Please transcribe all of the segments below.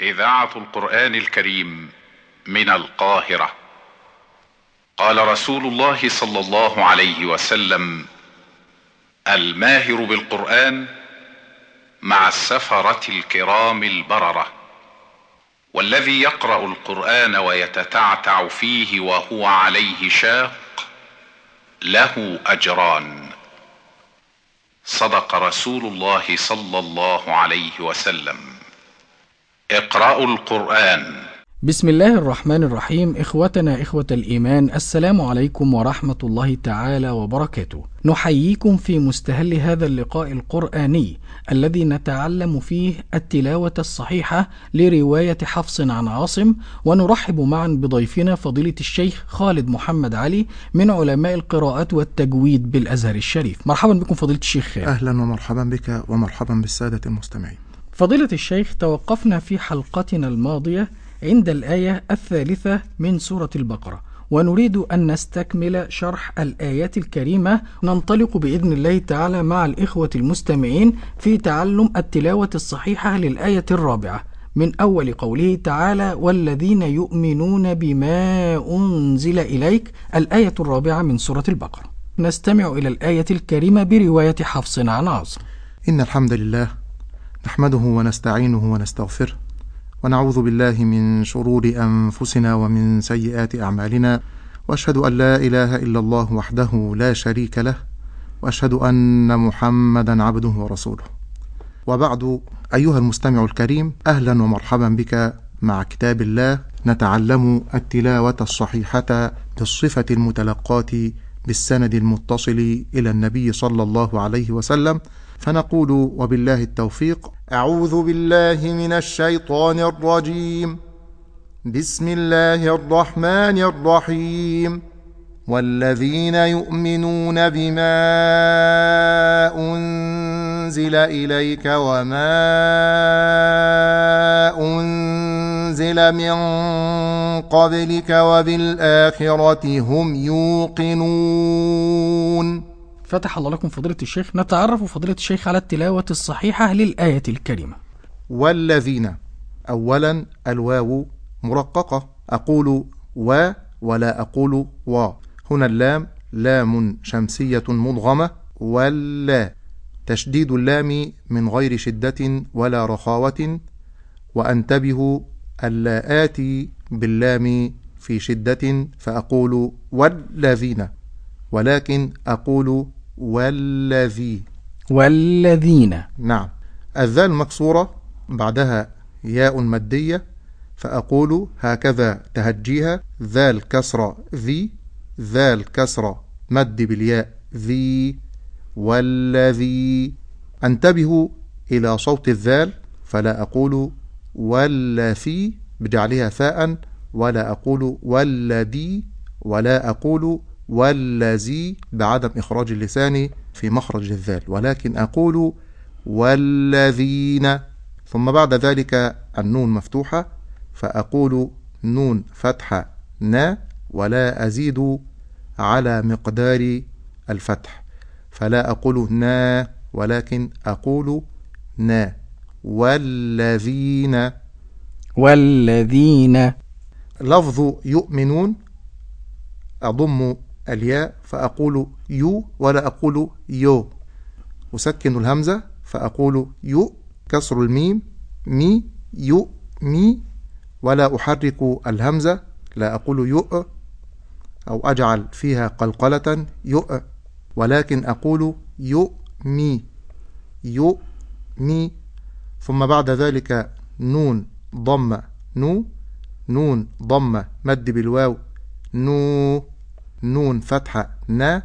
إذاعة القرآن الكريم من القاهرة. قال رسول الله صلى الله عليه وسلم الماهر بالقرآن مع السفرة الكرام البررة والذي يقرأ القرآن ويتتعتع فيه وهو عليه شاق له أجران. صدق رسول الله صلى الله عليه وسلم. اقرأوا القرآن. بسم الله الرحمن الرحيم. إخوتنا إخوة الإيمان السلام عليكم ورحمة الله تعالى وبركاته. نحييكم في مستهل هذا اللقاء القرآني الذي نتعلم فيه التلاوة الصحيحة لرواية حفص عن عاصم ونرحب معا بضيفنا فضيلة الشيخ خالد محمد علي من علماء القراءات والتجويد بالأزهر الشريف. مرحبا بكم فضيلة الشيخ خالد. أهلا ومرحبا بك ومرحبا بالسادة المستمعين. فضيلة الشيخ توقفنا في حلقتنا الماضية عند الآية الثالثة من سورة البقرة ونريد أن نستكمل شرح الآيات الكريمة. ننطلق بإذن الله تعالى مع الإخوة المستمعين في تعلم التلاوة الصحيحة للآية الرابعة. من أول قوله تعالى والذين يؤمنون بما أنزل إليك الآية الرابعة من سورة البقرة. نستمع إلى الآية الكريمة برواية حفص عن عاصم. إن الحمد لله نحمده ونستعينه ونستغفره ونعوذ بالله من شرور أنفسنا ومن سيئات أعمالنا وأشهد أن لا إله إلا الله وحده لا شريك له وأشهد أن محمدا عبده ورسوله. وبعد أيها المستمع الكريم أهلا ومرحبا بك مع كتاب الله نتعلم التلاوة الصحيحة بالصفة المتلقاة بالسند المتصل إلى النبي صلى الله عليه وسلم فنقول وبالله التوفيق. أعوذ بالله من الشيطان الرجيم. بسم الله الرحمن الرحيم. والذين يؤمنون بما أنزل إليك وما أنزل من قبلك وبالآخرة هم يوقنون. فتح الله لكم فضيلة الشيخ نتعرف فضيلة الشيخ على التلاوة الصحيحة للآية الكريمة. والذين أولا الواو مرققة أقول و ولا أقول و. هنا اللام لام شمسية مضغمة ولا تشديد اللام من غير شدة ولا رخاوة وأنتبه ألا آتي باللام في شدة فأقول والذين. ولكن أقول والذي. والذين. نعم. الذال مكسورة بعدها ياء مادية فأقول هكذا تهجيها ذال كسرة ذي ذال كسرة مد بالياء ذي والذي. انتبهوا إلى صوت الذال فلا أقول والذي بجعلها ثاء ولا أقول والذي ولا أقول والذي بعدم إخراج اللسان في مخرج الذال. ولكن أقول والذين ثم بعد ذلك النون مفتوحة فأقول نون فتحة نا ولا أزيد على مقدار الفتح. فلا أقول نا ولكن أقول نا. والذين والذين. لفظ يؤمنون أضم الياء فأقول يو ولا أقول يو. أسكن الهمزة فأقول يو كسر الميم مي يو مي. ولا أحرك الهمزة لا أقول يؤ أو أجعل فيها قلقلة يؤ ولكن أقول يؤمي يؤمي ثم بعد ذلك نون ضم نو. نون ضم مد بالواو نو. نون فتحة نا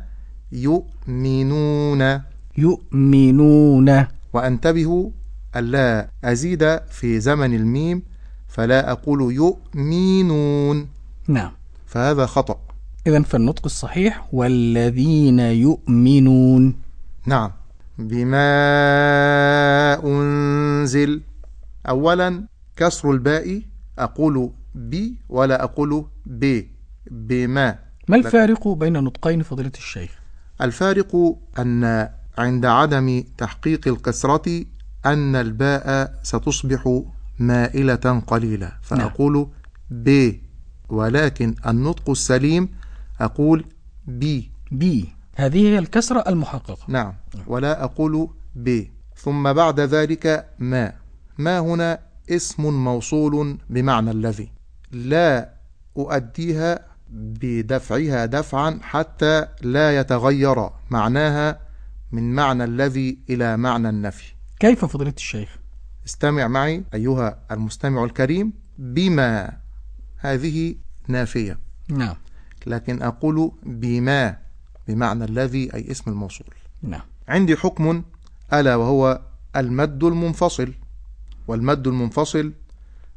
يؤمنون. يؤمنون. وأنتبهوا ألا أزيد في زمن الميم فلا أقول يؤمنون. نعم. فهذا خطأ. إذا فالنطق الصحيح والذين يؤمنون. نعم. بما أنزل. أولا كسر الباء أقول بي ولا أقول ب. بما. ما الفارق بين نطقين فضيلة الشيخ؟ الفارق أن عند عدم تحقيق الكسرة أن الباء ستصبح مائلة قليلة. فأقول ب ولكن النطق السليم أقول بي بي هذه هي الكسرة المحققة. نعم. ولا أقول ب. ثم بعد ذلك ما. ما هنا اسم موصول بمعنى الذي. لا أؤديها بدفعها دفعا حتى لا يتغير معناها من معنى الذي إلى معنى النفي. كيف فضيلة الشيخ؟ استمع معي أيها المستمع الكريم بما هذه نافية. نعم. لكن أقول بما بمعنى الذي أي اسم الموصول. نعم. عندي حكم ألا وهو المد المنفصل. والمد المنفصل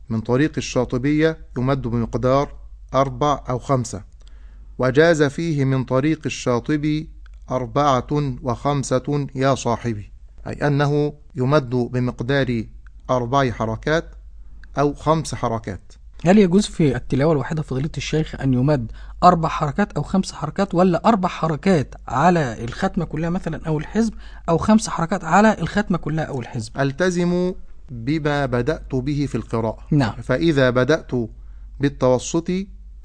من طريق الشاطبية يمد بمقدار أربع أو خمسة. وجاز فيه من طريق الشاطبي أربعة وخمسة يا صاحبي. أي أنه يمد بمقدار أربع حركات أو خمس حركات. هل يجوز في التلاوة الواحدة فضيلة الشيخ أن يمد أربع حركات أو خمس حركات ولا أربع حركات على الختمة كلها مثلا أو الحزب أو خمس حركات على الختمة كلها أو الحزب؟ ألتزم بما بدأت به في القراءة. نعم. فإذا بدأت بالتوسط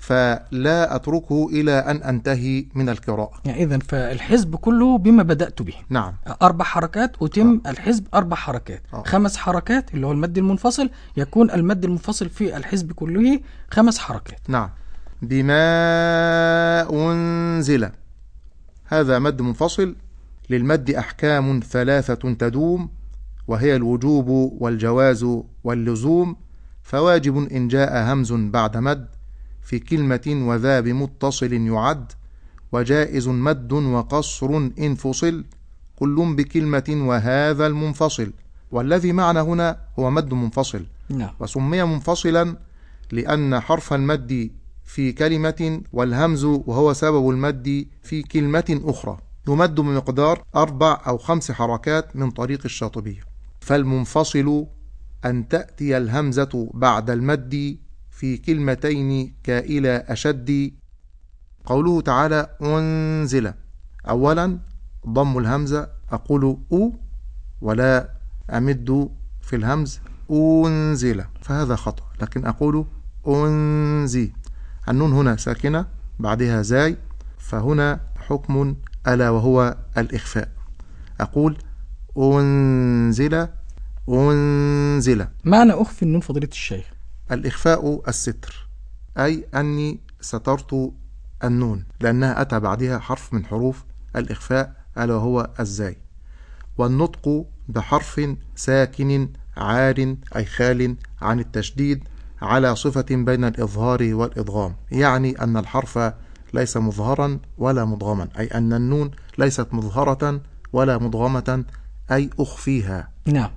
فلا أتركه إلى أن أنتهي من القراءة. يعني إذا فالحزب كله بما بدأت به. نعم. أربع حركات وتم الحزب أربع حركات. آه. خمس حركات اللي هو المد المنفصل يكون المد المنفصل في الحزب كله خمس حركات. نعم. بما أنزل. هذا مد منفصل. للمد أحكام ثلاثة تدوم وهي الوجوب والجواز واللزوم. فواجب إن جاء همز بعد مد. في كلمة وذا بمتصل يعد وجائز مد وقصر إن فصل كل بكلمة وهذا المنفصل. والذي معنى هنا هو مد منفصل. نعم. وسمي منفصلا لأن حرف المد في كلمة والهمز وهو سبب المد في كلمة أخرى. يمد بمقدار أربع أو خمس حركات من طريق الشاطبية فالمنفصل أن تأتي الهمزة بعد المد في كلمتين كإلى أشد. قوله تعالى أنزل. أولا ضم الهمزة أقول أو ولا أمد في الهمز أنزل. فهذا خطأ لكن أقول أنزي. النون هنا ساكنة بعدها زاي فهنا حكم ألا وهو الإخفاء. أقول أنزل أنزل. معنى أخفي النون فضيلة الشيخ. الإخفاء الستر أي أني سترت النون لأنها أتى بعدها حرف من حروف الإخفاء ألا وهو الزاي. والنطق بحرف ساكن عار أي خال عن التشديد على صفة بين الإظهار والإضغام يعني أن الحرف ليس مظهرا ولا مضغما أي أن النون ليست مظهرة ولا مضغمة أي أخفيها. نعم.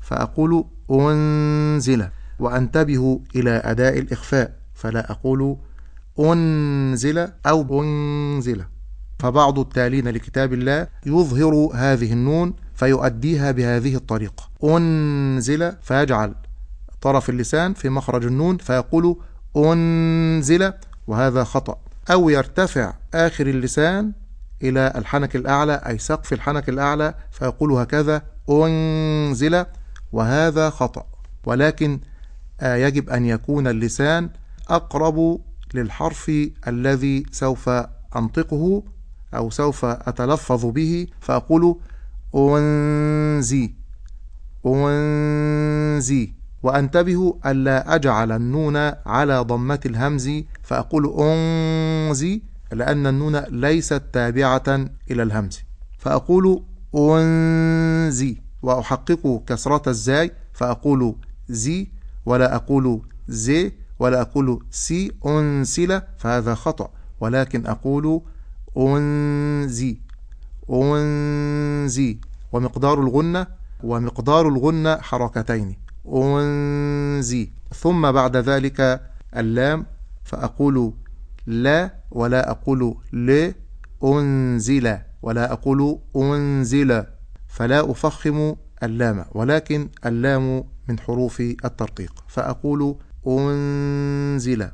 فأقول أنزل. وأنتبه إلى أداء الإخفاء فلا أقول أنزل أو أنزل. فبعض التالين لكتاب الله يظهر هذه النون فيؤديها بهذه الطريقة. أنزل فيجعل طرف اللسان في مخرج النون فيقول أنزل وهذا خطأ. أو يرتفع آخر اللسان إلى الحنك الأعلى أي سقف الحنك الأعلى فيقول هكذا أنزل وهذا خطأ. ولكن يجب أن يكون اللسان أقرب للحرف الذي سوف أنطقه أو سوف أتلفظ به فأقول أنزي أنزي. وأنتبه ألا أجعل النون على ضمة الهمز فأقول أنزي لأن النون ليست تابعة إلى الهمز. فأقول أنزي وأحقق كسرة الزاي فأقول زي. ولا أقول زي ولا أقول سي أنسل فهذا خطأ. ولكن أقول أنزي أنزي. ومقدار الغنة ومقدار الغنة حركتين. أنزي. ثم بعد ذلك اللام فأقول لا ولا أقول ل أنزل. ولا أقول أنزل. فلا أفخم اللام. ولكن اللام من حروف الترقيق. فأقول أنزل.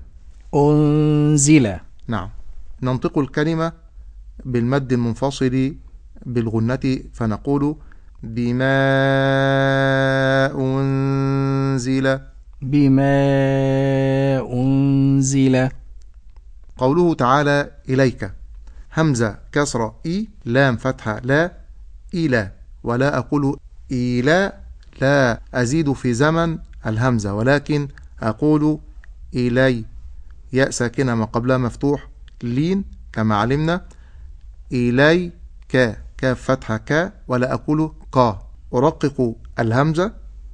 أنزل. نعم. ننطق الكلمة بالمد المنفصل بالغنة فنقول بما أنزل. بما أنزل. قوله تعالى إليك. همزة كسرة إي لام فتحة لا إلى. ولا أقول إلى. لا أزيد في زمن الهمزة ولكن أقول إلي ياء ساكنة ما قبلها مفتوح لين كما علمنا إلي ك كاف فتحة ك ولا أقول قا أرقق الهمزة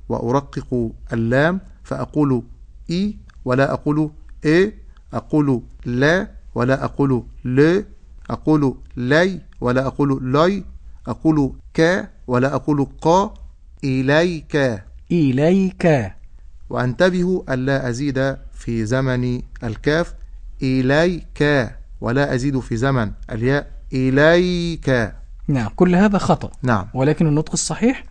وأرقق اللام فأقول إي ولا أقول إي أقول لا ولا أقول ل أقول لي ولا أقول لي أقول ك ولا أقول قا إليك. إليك. وانتبهوا ألا أزيد في زمن الكاف. إليك. ولا أزيد في زمن الياء. إليك. نعم كل هذا خطأ. نعم. ولكن النطق الصحيح؟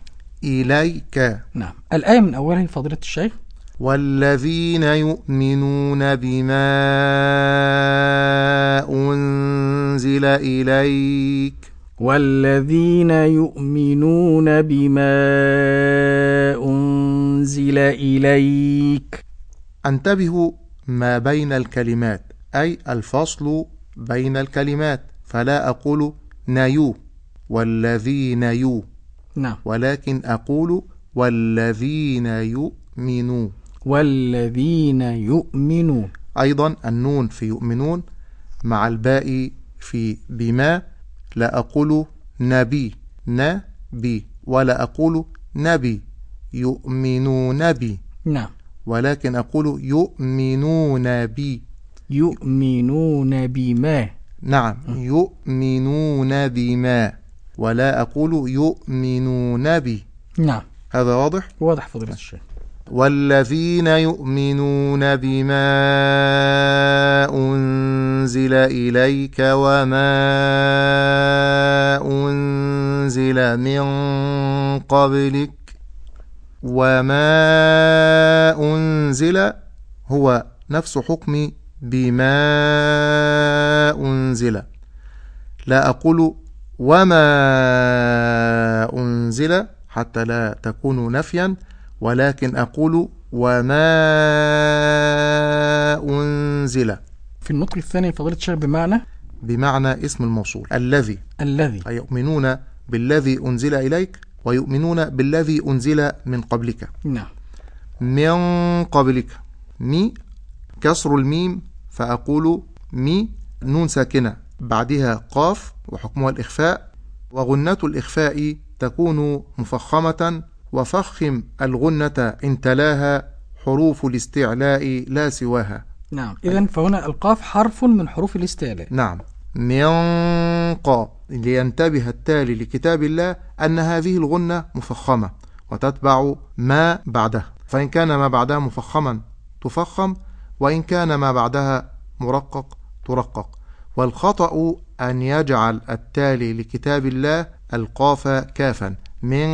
إليك. نعم. الآية من أولها فضيلة الشيخ. والذين يؤمنون بما أنزل إليك والذين يؤمنون بما أنزل إليك. انتبهوا ما بين الكلمات أي الفصل بين الكلمات فلا أقول نيو والذين يو. نعم. ولكن أقول والذين يؤمنون. والذين يؤمنون. أيضا النون في يؤمنون مع الباء في بما. لا أقول نبي نبي ولا أقول نبي يؤمنون بي. نعم. ولكن أقول يؤمنون بي. يؤمنون بما. نعم يؤمنون بما. ولا أقول يؤمنون بي. نعم. هذا واضح؟ واضح فضيلة الشيخ. والذين يؤمنون بما أنزل إليك وما أنزل من قبلك وما أنزل هو نفس حكم بما أنزل. لا أقول وما أنزل حتى لا تكون نفيا. ولكن أقول وما أنزل. في النطق الثاني فضيلة الشيخ بمعنى؟ بمعنى اسم الموصول. الذي. الذي. أي يؤمنون بالذي أنزل إليك ويؤمنون بالذي أنزل من قبلك. نعم. من قبلك. مي. كسر الميم فأقول مي. نون ساكنة. بعدها قاف وحكمها الإخفاء. وغنة الإخفاء تكون مفخمة وفخم الغنة إن تلاها حروف الاستعلاء لا سواها. نعم. إذا فهنا القاف حرف من حروف الاستعلاء. نعم. من قا لينتبه التالي لكتاب الله أن هذه الغنة مفخمة وتتبع ما بعدها فإن كان ما بعدها مفخما تفخم وإن كان ما بعدها مرقق ترقق. والخطأ أن يجعل التالي لكتاب الله القاف كافا. من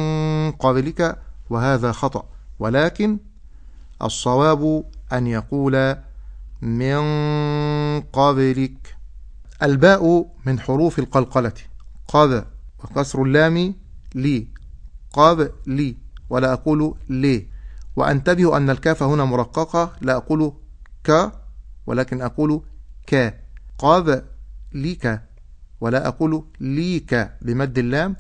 قبلك وهذا خطأ. ولكن الصواب أن يقول من قبلك. الباء من حروف القلقلة. قذ وكسر اللام لي. قاب لي. ولا أقول لي. وأنتبه أن الكاف هنا مرققة. لا أقول ك ولكن أقول ك. قاب ليك. ولا أقول ليك بمد اللام.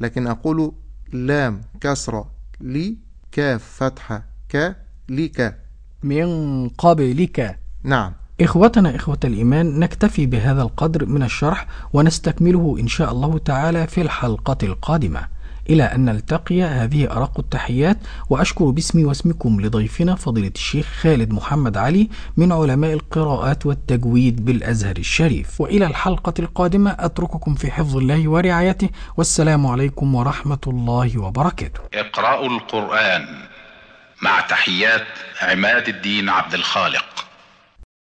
لكن أقول لام كسرة لي كاف فتحة ك ليك من قبلك. نعم. إخوتنا إخوة الإيمان نكتفي بهذا القدر من الشرح ونستكمله إن شاء الله تعالى في الحلقة القادمة. إلى أن نلتقي. هذه أرق التحيات وأشكر باسمي واسمكم لضيفنا فضيلة الشيخ خالد محمد علي من علماء القراءات والتجويد بالأزهر الشريف. وإلى الحلقة القادمة أترككم في حفظ الله ورعايته. والسلام عليكم ورحمة الله وبركاته. اقرأوا القرآن مع تحيات عماد الدين عبد الخالق.